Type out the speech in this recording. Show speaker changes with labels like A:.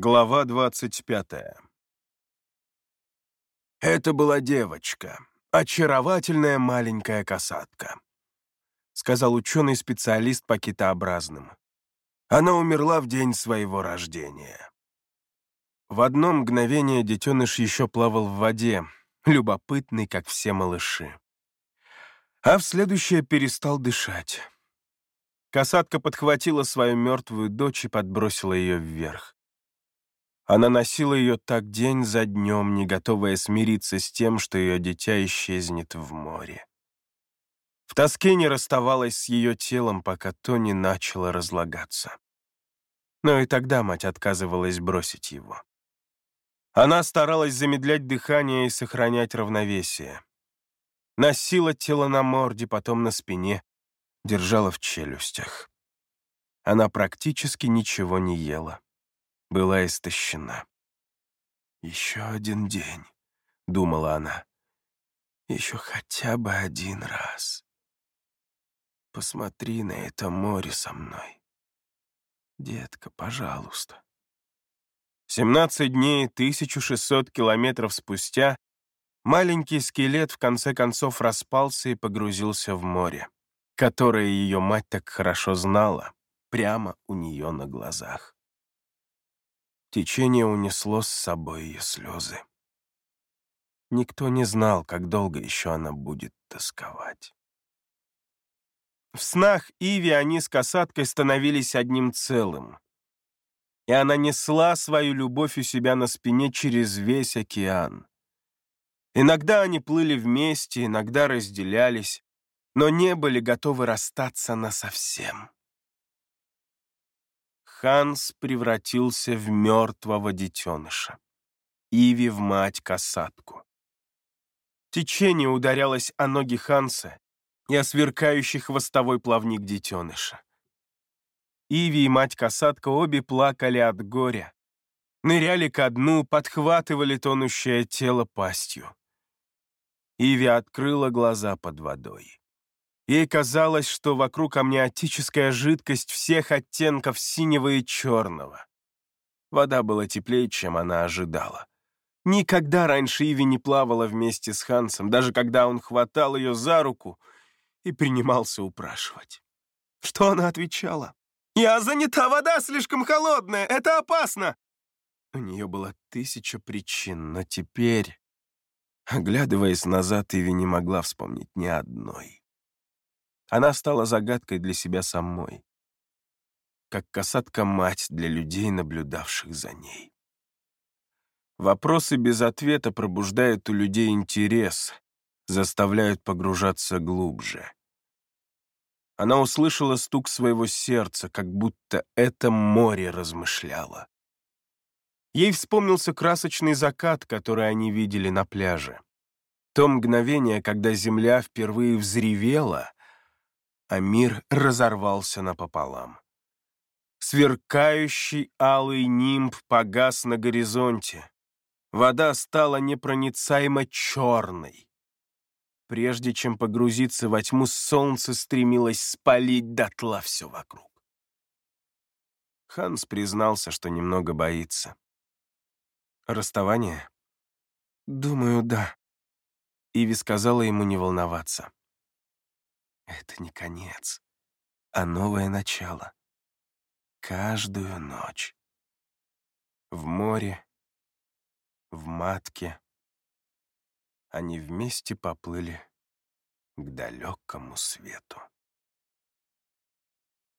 A: Глава 25 Это была девочка, очаровательная маленькая касатка, сказал ученый-специалист по китообразным. Она умерла в день своего рождения. В одно мгновение детеныш еще плавал в воде, любопытный, как все малыши. А в следующее перестал дышать. Касатка подхватила свою мертвую дочь и подбросила ее вверх. Она носила ее так день за днем, не готовая смириться с тем, что ее дитя исчезнет в море. В тоске не расставалась с ее телом, пока то не начало разлагаться. Но и тогда мать отказывалась бросить его. Она старалась замедлять дыхание и сохранять равновесие. Носила тело на морде, потом на спине, держала в челюстях. Она практически ничего не ела была истощена. «Еще один день», — думала она. «Еще хотя бы один раз. Посмотри на это море со мной. Детка, пожалуйста». 17 дней, 1600 километров спустя маленький скелет в конце концов распался и погрузился в море, которое ее мать так хорошо знала, прямо у нее на глазах. Течение унесло с собой ее слезы. Никто не знал, как долго еще она будет тосковать. В снах Иви они с касаткой становились одним целым. И она несла свою любовь у себя на спине через весь океан. Иногда они плыли вместе, иногда разделялись, но не были готовы расстаться насовсем. Ханс превратился в мертвого детеныша. Иви в мать-касатку. Течение ударялось о ноги Ханса и о сверкающий хвостовой плавник детеныша. Иви и мать-касатка обе плакали от горя, ныряли ко дну, подхватывали тонущее тело пастью. Иви открыла глаза под водой. Ей казалось, что вокруг амниотическая жидкость всех оттенков синего и черного. Вода была теплее, чем она ожидала. Никогда раньше Иви не плавала вместе с Хансом, даже когда он хватал ее за руку и принимался упрашивать. Что она отвечала? «Я занята, вода слишком холодная, это опасно!» У нее было тысяча причин, но теперь, оглядываясь назад, Иви не могла вспомнить ни одной. Она стала загадкой для себя самой, как касатка-мать для людей, наблюдавших за ней. Вопросы без ответа пробуждают у людей интерес, заставляют погружаться глубже. Она услышала стук своего сердца, как будто это море размышляло. Ей вспомнился красочный закат, который они видели на пляже. То мгновение, когда земля впервые взревела, а мир разорвался напополам. Сверкающий алый нимб погас на горизонте. Вода стала непроницаемо черной. Прежде чем погрузиться во тьму, солнце стремилось спалить дотла все вокруг. Ханс признался, что немного боится. «Расставание?» «Думаю, да». Иви сказала ему не волноваться. Это не конец, а новое начало. Каждую ночь. В море, в матке. Они вместе поплыли к далекому свету.